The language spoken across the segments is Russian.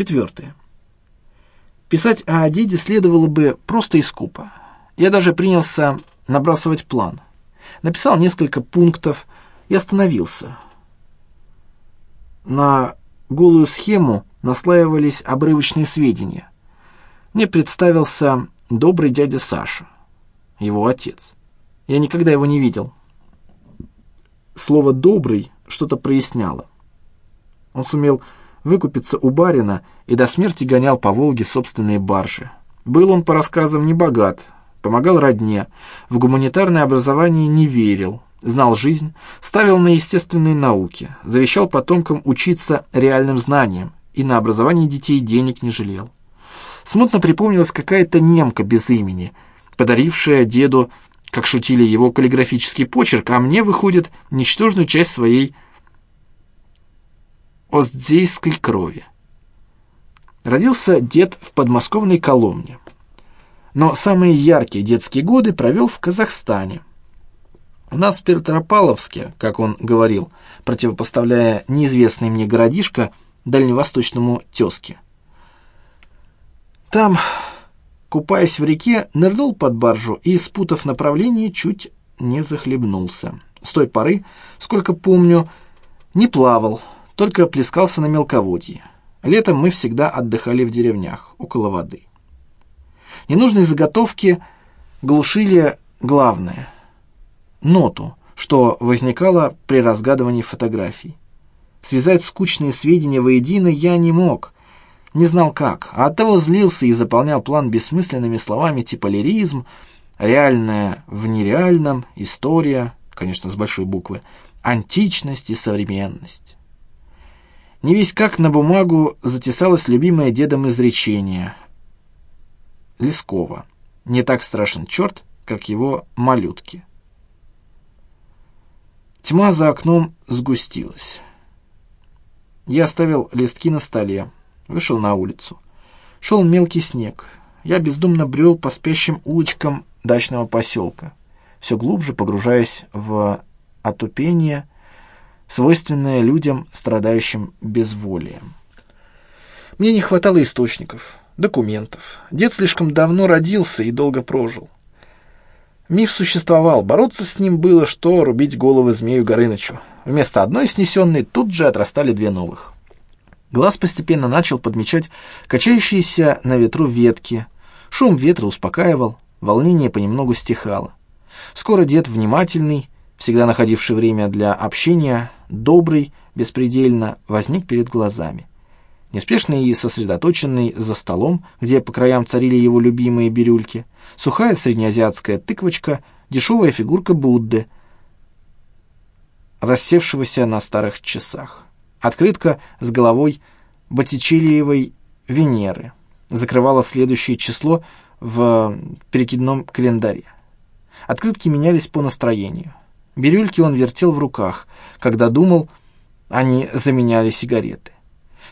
Четвертое. Писать о деде следовало бы просто и скупо. Я даже принялся набрасывать план. Написал несколько пунктов и остановился. На голую схему наслаивались обрывочные сведения. Мне представился добрый дядя Саша, его отец. Я никогда его не видел. Слово «добрый» что-то проясняло. Он сумел выкупиться у барина и до смерти гонял по Волге собственные баржи. Был он, по рассказам, не богат, помогал родне, в гуманитарное образование не верил, знал жизнь, ставил на естественные науки, завещал потомкам учиться реальным знаниям и на образование детей денег не жалел. Смутно припомнилась какая-то немка без имени, подарившая деду, как шутили его каллиграфический почерк, а мне, выходит, ничтожную часть своей оздзейской крови. Родился дед в подмосковной Коломне. Но самые яркие детские годы провел в Казахстане. У нас в Петропавловске, как он говорил, противопоставляя неизвестный мне городишко дальневосточному тезке. Там, купаясь в реке, нырнул под баржу и, спутав направление, чуть не захлебнулся. С той поры, сколько помню, не плавал, только плескался на мелководье. Летом мы всегда отдыхали в деревнях, около воды. Ненужные заготовки глушили главное — ноту, что возникало при разгадывании фотографий. Связать скучные сведения воедино я не мог, не знал как, а оттого злился и заполнял план бессмысленными словами типа лиризм, реальное в нереальном, история, конечно, с большой буквы, античность и современность. Не весь как на бумагу затесалось любимое дедом изречение Лескова. Не так страшен черт, как его малютки. Тьма за окном сгустилась. Я оставил листки на столе, вышел на улицу. Шел мелкий снег. Я бездумно брел по спящим улочкам дачного поселка, все глубже погружаясь в отупение свойственное людям, страдающим безволием. Мне не хватало источников, документов. Дед слишком давно родился и долго прожил. Миф существовал, бороться с ним было, что рубить головы змею Горынычу. Вместо одной снесенной тут же отрастали две новых. Глаз постепенно начал подмечать качающиеся на ветру ветки. Шум ветра успокаивал, волнение понемногу стихало. Скоро дед внимательный, всегда находивший время для общения, добрый, беспредельно, возник перед глазами. Неспешный и сосредоточенный за столом, где по краям царили его любимые бирюльки, сухая среднеазиатская тыквочка, дешевая фигурка Будды, рассевшегося на старых часах. Открытка с головой Боттичелиевой Венеры закрывала следующее число в перекидном календаре. Открытки менялись по настроению. Бирюльки он вертел в руках. Когда думал, они заменяли сигареты.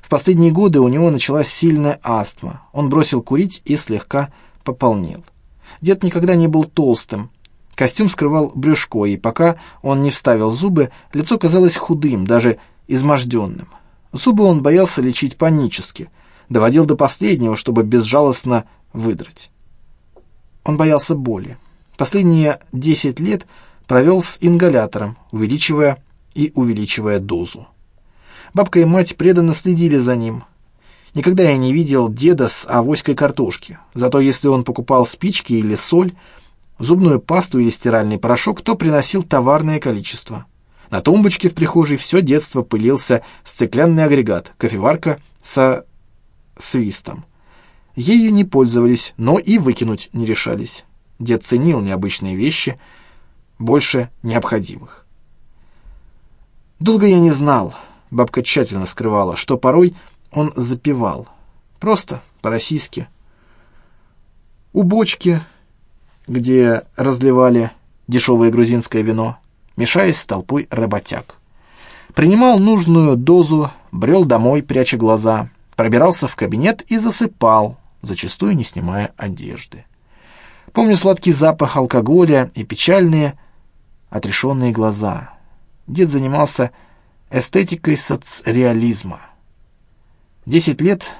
В последние годы у него началась сильная астма. Он бросил курить и слегка пополнел. Дед никогда не был толстым. Костюм скрывал брюшко, и пока он не вставил зубы, лицо казалось худым, даже изможденным. Зубы он боялся лечить панически, доводил до последнего, чтобы безжалостно выдрать. Он боялся боли. Последние десять лет – провел с ингалятором, увеличивая и увеличивая дозу. Бабка и мать преданно следили за ним. Никогда я не видел деда с авоськой картошки. Зато если он покупал спички или соль, зубную пасту или стиральный порошок, то приносил товарное количество. На тумбочке в прихожей все детство пылился стеклянный агрегат, кофеварка со свистом. Ею не пользовались, но и выкинуть не решались. Дед ценил необычные вещи — больше необходимых. Долго я не знал, бабка тщательно скрывала, что порой он запивал, просто по-российски. У бочки, где разливали дешевое грузинское вино, мешаясь с толпой работяг. Принимал нужную дозу, брел домой, пряча глаза, пробирался в кабинет и засыпал, зачастую не снимая одежды. Помню сладкий запах алкоголя и печальные, отрешенные глаза. Дед занимался эстетикой соцреализма. Десять лет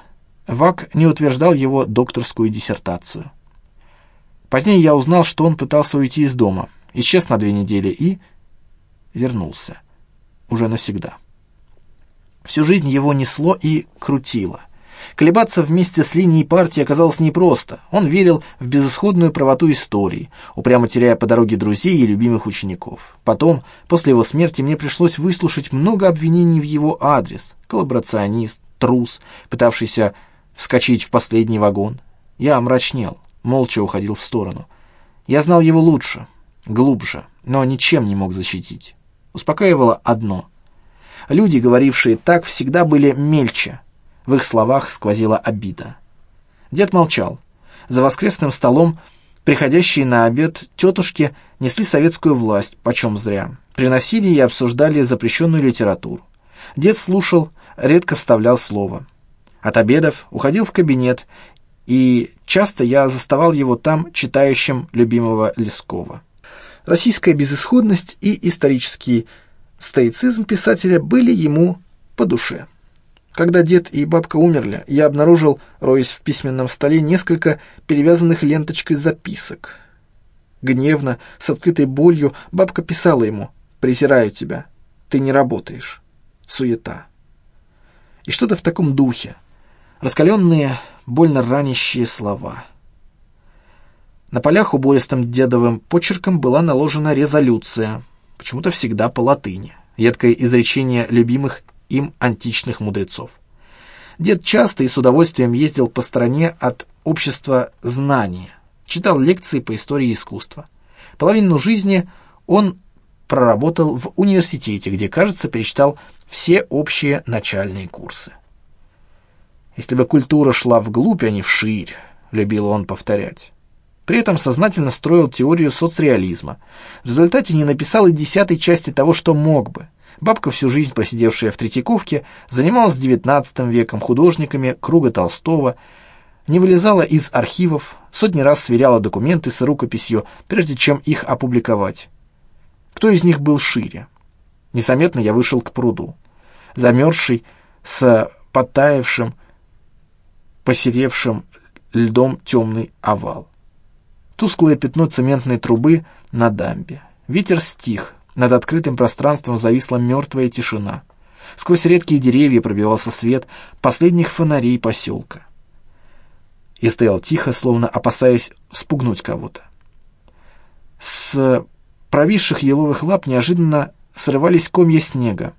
Вак не утверждал его докторскую диссертацию. Позднее я узнал, что он пытался уйти из дома, исчез на две недели и вернулся. Уже навсегда. Всю жизнь его несло и крутило. Колебаться вместе с линией партии оказалось непросто. Он верил в безысходную правоту истории, упрямо теряя по дороге друзей и любимых учеников. Потом, после его смерти, мне пришлось выслушать много обвинений в его адрес. Коллаборационист, трус, пытавшийся вскочить в последний вагон. Я омрачнел, молча уходил в сторону. Я знал его лучше, глубже, но ничем не мог защитить. Успокаивало одно. Люди, говорившие так, всегда были мельче, в их словах сквозила обида. Дед молчал. За воскресным столом приходящие на обед тетушки несли советскую власть, почем зря. Приносили и обсуждали запрещенную литературу. Дед слушал, редко вставлял слово. От обедов уходил в кабинет, и часто я заставал его там читающим любимого Лескова. Российская безысходность и исторический стоицизм писателя были ему по душе. Когда дед и бабка умерли, я обнаружил, роясь в письменном столе, несколько перевязанных ленточкой записок. Гневно, с открытой болью, бабка писала ему «Презираю тебя, ты не работаешь. Суета». И что-то в таком духе. Раскаленные, больно ранящие слова. На полях убористым дедовым почерком была наложена резолюция, почему-то всегда по латыни, едкое изречение любимых им античных мудрецов. Дед часто и с удовольствием ездил по стране от общества знания, читал лекции по истории искусства. Половину жизни он проработал в университете, где, кажется, перечитал все общие начальные курсы. «Если бы культура шла вглубь, а не вширь», — любил он повторять. При этом сознательно строил теорию соцреализма. В результате не написал и десятой части того, что мог бы — Бабка, всю жизнь просидевшая в Третьяковке, занималась XIX веком художниками круга Толстого, не вылезала из архивов, сотни раз сверяла документы с рукописью, прежде чем их опубликовать. Кто из них был шире? Незаметно я вышел к пруду. Замерзший, с подтаявшим, посеревшим льдом темный овал. Тусклое пятно цементной трубы на дамбе. Ветер стих, над открытым пространством зависла мертвая тишина. Сквозь редкие деревья пробивался свет последних фонарей поселка. И стоял тихо, словно опасаясь спугнуть кого-то. С провисших еловых лап неожиданно срывались комья снега.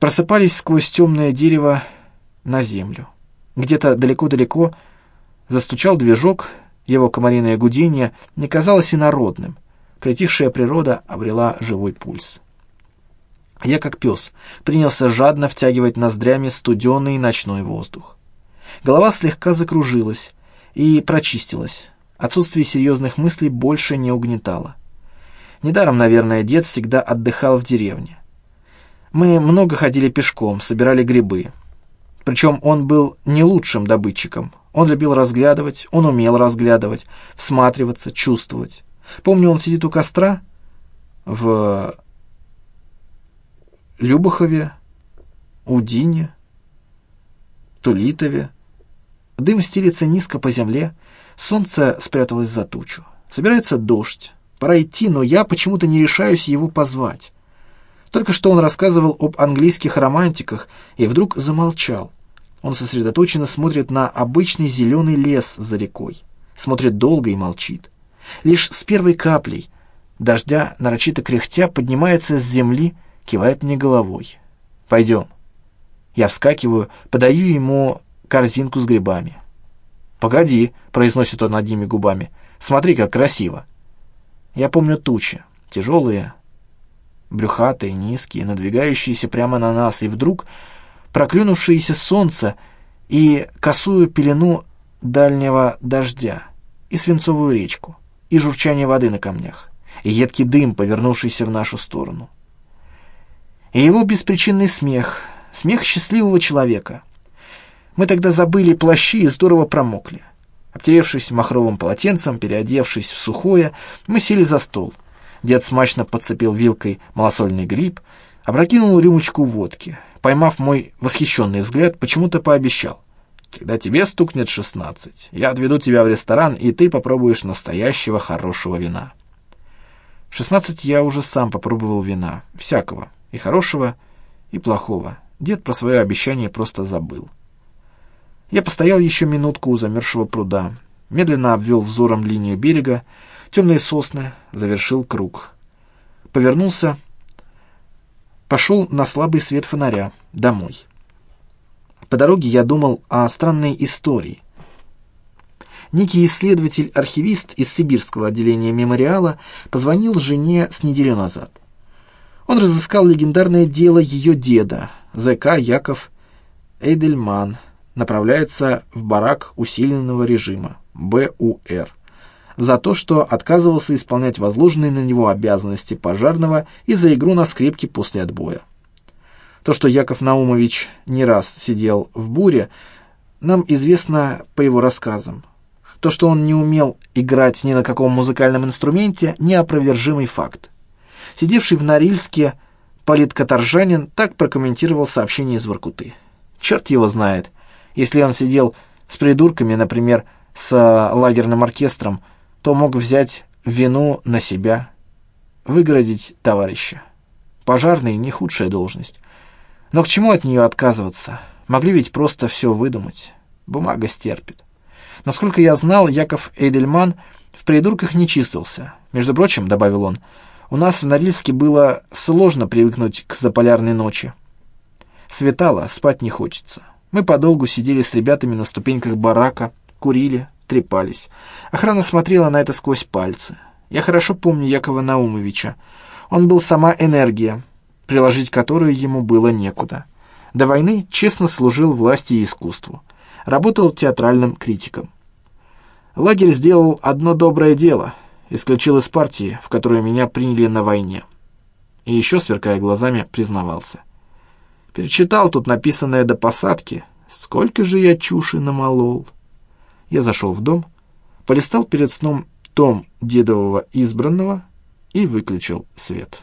Просыпались сквозь темное дерево на землю. Где-то далеко-далеко застучал движок, его комариное гудение не казалось инородным — Притихшая природа обрела живой пульс. Я, как пес, принялся жадно втягивать ноздрями студеный ночной воздух. Голова слегка закружилась и прочистилась. Отсутствие серьезных мыслей больше не угнетало. Недаром, наверное, дед всегда отдыхал в деревне. Мы много ходили пешком, собирали грибы. Причем он был не лучшим добытчиком. Он любил разглядывать, он умел разглядывать, всматриваться, чувствовать. Помню, он сидит у костра в Любахове, Удине, Тулитове. Дым стелится низко по земле, солнце спряталось за тучу. Собирается дождь. Пора идти, но я почему-то не решаюсь его позвать. Только что он рассказывал об английских романтиках и вдруг замолчал. Он сосредоточенно смотрит на обычный зеленый лес за рекой. Смотрит долго и молчит. Лишь с первой каплей дождя, нарочито кряхтя, поднимается с земли, кивает мне головой. «Пойдем». Я вскакиваю, подаю ему корзинку с грибами. «Погоди», — произносит он одними губами, — «смотри, как красиво». Я помню тучи, тяжелые, брюхатые, низкие, надвигающиеся прямо на нас, и вдруг проклюнувшееся солнце и косую пелену дальнего дождя и свинцовую речку и журчание воды на камнях, и едкий дым, повернувшийся в нашу сторону. И его беспричинный смех, смех счастливого человека. Мы тогда забыли плащи и здорово промокли. Обтеревшись махровым полотенцем, переодевшись в сухое, мы сели за стол. Дед смачно подцепил вилкой малосольный гриб, опрокинул рюмочку водки. поймав мой восхищенный взгляд, почему-то пообещал. Когда тебе стукнет шестнадцать, я отведу тебя в ресторан, и ты попробуешь настоящего хорошего вина. В шестнадцать я уже сам попробовал вина, всякого, и хорошего, и плохого. Дед про свое обещание просто забыл. Я постоял еще минутку у замерзшего пруда, медленно обвел взором линию берега, темные сосны, завершил круг. Повернулся, пошел на слабый свет фонаря, домой. По дороге я думал о странной истории. Некий исследователь-архивист из сибирского отделения мемориала позвонил жене с неделю назад. Он разыскал легендарное дело ее деда, ЗК Яков Эйдельман, направляется в барак усиленного режима, БУР, за то, что отказывался исполнять возложенные на него обязанности пожарного и за игру на скрипке после отбоя. То, что Яков Наумович не раз сидел в буре, нам известно по его рассказам. То, что он не умел играть ни на каком музыкальном инструменте, неопровержимый факт. Сидевший в Норильске политкоторжанин так прокомментировал сообщение из Воркуты. Черт его знает, если он сидел с придурками, например, с лагерным оркестром, то мог взять вину на себя, выгородить товарища. Пожарный — не худшая должность. Но к чему от нее отказываться? Могли ведь просто все выдумать. Бумага стерпит. Насколько я знал, Яков Эйдельман в придурках не чистился. Между прочим, — добавил он, — у нас в Норильске было сложно привыкнуть к заполярной ночи. Светало, спать не хочется. Мы подолгу сидели с ребятами на ступеньках барака, курили, трепались. Охрана смотрела на это сквозь пальцы. Я хорошо помню Якова Наумовича. Он был сама энергия, приложить которую ему было некуда. До войны честно служил власти и искусству. Работал театральным критиком. Лагерь сделал одно доброе дело. Исключил из партии, в которую меня приняли на войне. И еще, сверкая глазами, признавался. Перечитал тут написанное до посадки. Сколько же я чуши намолол. Я зашел в дом, полистал перед сном том дедового избранного и выключил свет.